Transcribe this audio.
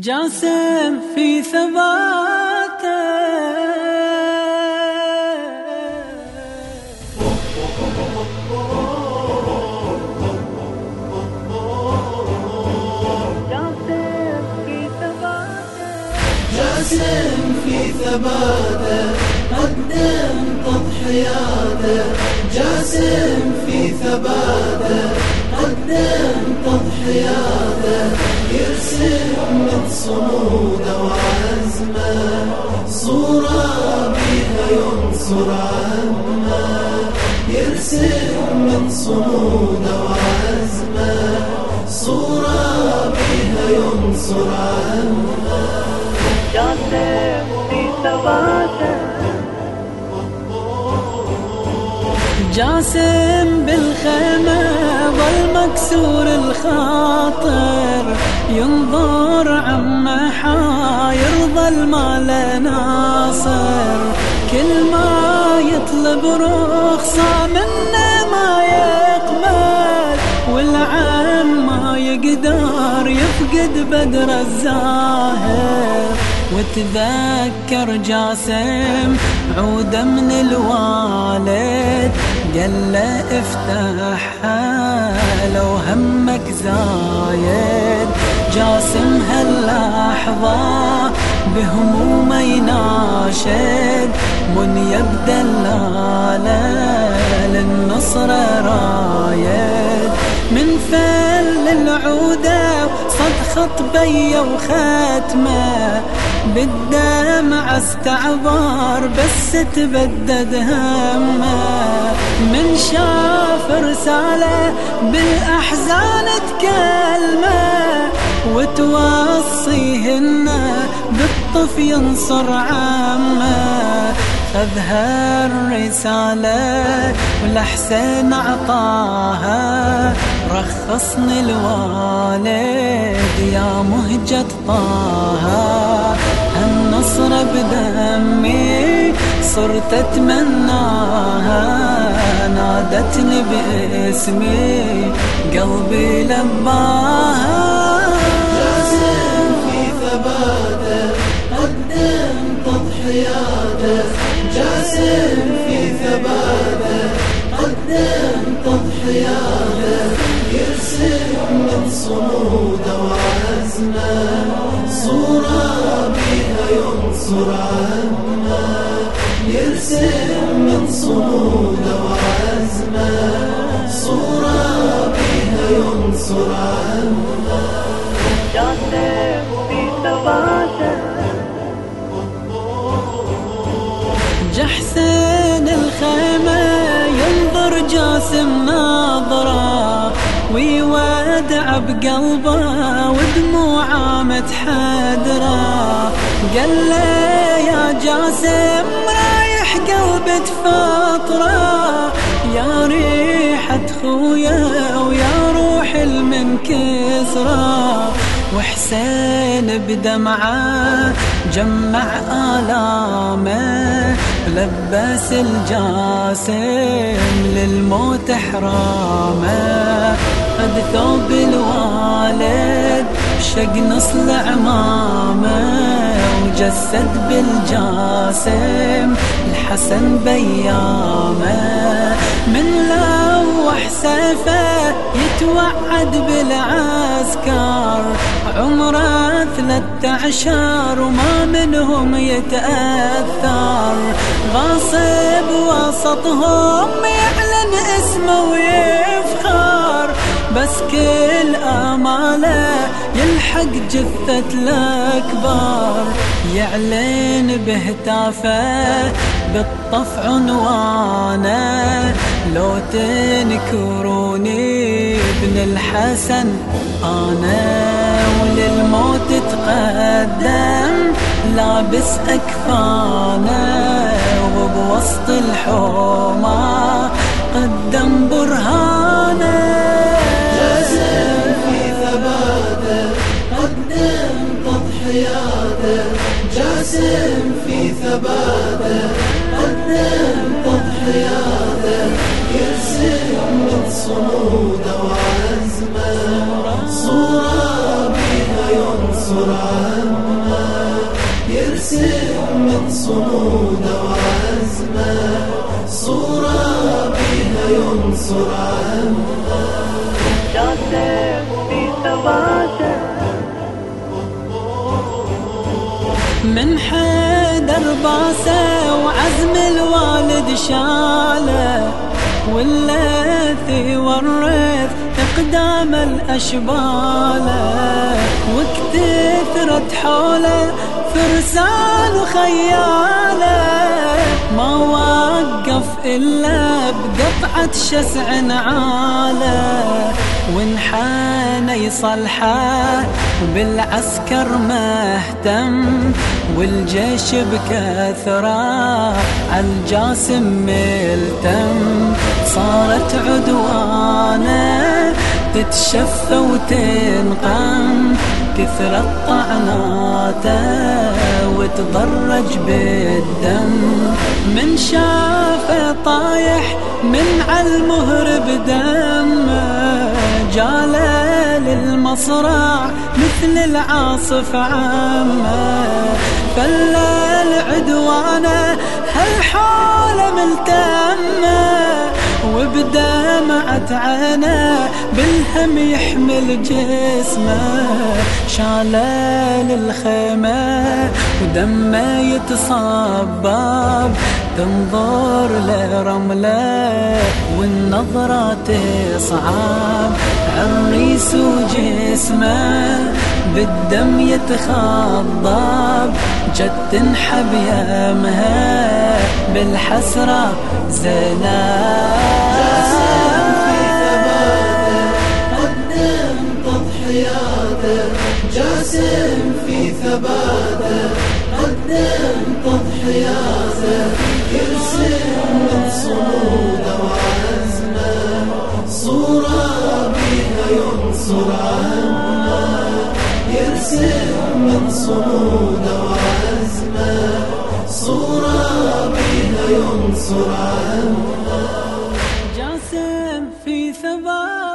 جاسم في ثباته. جاسم في ثباته. قدم تضحياته. جاسم في ثباته قدم من صموده وعزمه صورة بها ينصر عمه جاسم بالخيمة ظل مكسور الخاطر ينظر عما حاير ظل ما ناصر. كل ما يطلب رخصة منه يفقد بدر الزاهر وتذكر جاسم عودة من الوالد قال له افتحها لو همك زايد. جاسم هاللحظة بهمومه يناشد من يبدأ للنصر رايد. من فل العودة صد خطبية وختمه بالدمع استعبر بس تبدد همة. من شاف رسالة بالأحزان تكلمة وتوصيهن بالطف ينصر عمة. خذها الرسالة والحسين عطاها رخصني الوالد يا مهجة طه. النصر بدمي صرت أتمناها. نادتني باسمي قلبي لباها جاسم في ثباته قدم تضحياته جاسم في ثباته قدم تضحياته يرسم من صموده وعزمه صورة بها ينصر عمه يرسم من صموده وعزمه صورة بها ينصر عمه جاسم في ثباته جحسن الخيمة ينظر جاسم ناظرة ويودع بقلبه ودموعه متحدرة. قال له يا جاسم رايح قلبي تفطره يا ريحة خويا ويا روح المنكسرة. وحسين بدمعة جمع آلامه لبس الجاسم للموت حرامه قد ثوب الوالد شق نص العمامه وجسد بالجاسم الحسن بيامه من لوح سيفه يتوعد بالعسكر. عمره ثلاثة عشر وما منهم يتأثر. غاصب وسطهم يعلن اسمه ويفخر. بس كل آماله يلحق جثة الأكبر. يعلن بهتافه بالطف عنوانه. لو تنكروني ابن الحسن أنا وللموت تقدم. لابس أكفانه وبوسط الحومة قدم برهانه جاسم في ثباته قدم تضحياته جاسم في ثباته قدم الصمود وعزما صورة بها ينصر عما يرسم من صمود وعزما صورة بها ينصر عما شاطئ في من حيدر باسه وعزم الوالد شاله والليث ورث اقدام الاشباله وكتثرت حوله فرسان وخياله. ما وقف إلا بقطعة شسع عاله وانحان يصلحه بالعسكر مهتم والجيش بكثرة عالجاسم ملتم. صارت عدوانة تتشفى وتنقم كثرت طعناته وتضرج بالدم. من شافه طايح من عالمهر بدمه جاله للمصرع مثل العاصف عمه فلا العدوانه هالحالة ملتمه وبدمعة عينه بالهم يحمل جسمه. شاله للخيمة ودمه يتصبب. تنظر لرملة والنظرة تصعب. عريس وجسمه بالدم يتخضب. جد تنحب يمها بالحسرة زينب. يرسم من صموده وعزمه صورة بها ينصر عمه جاسم في ثباته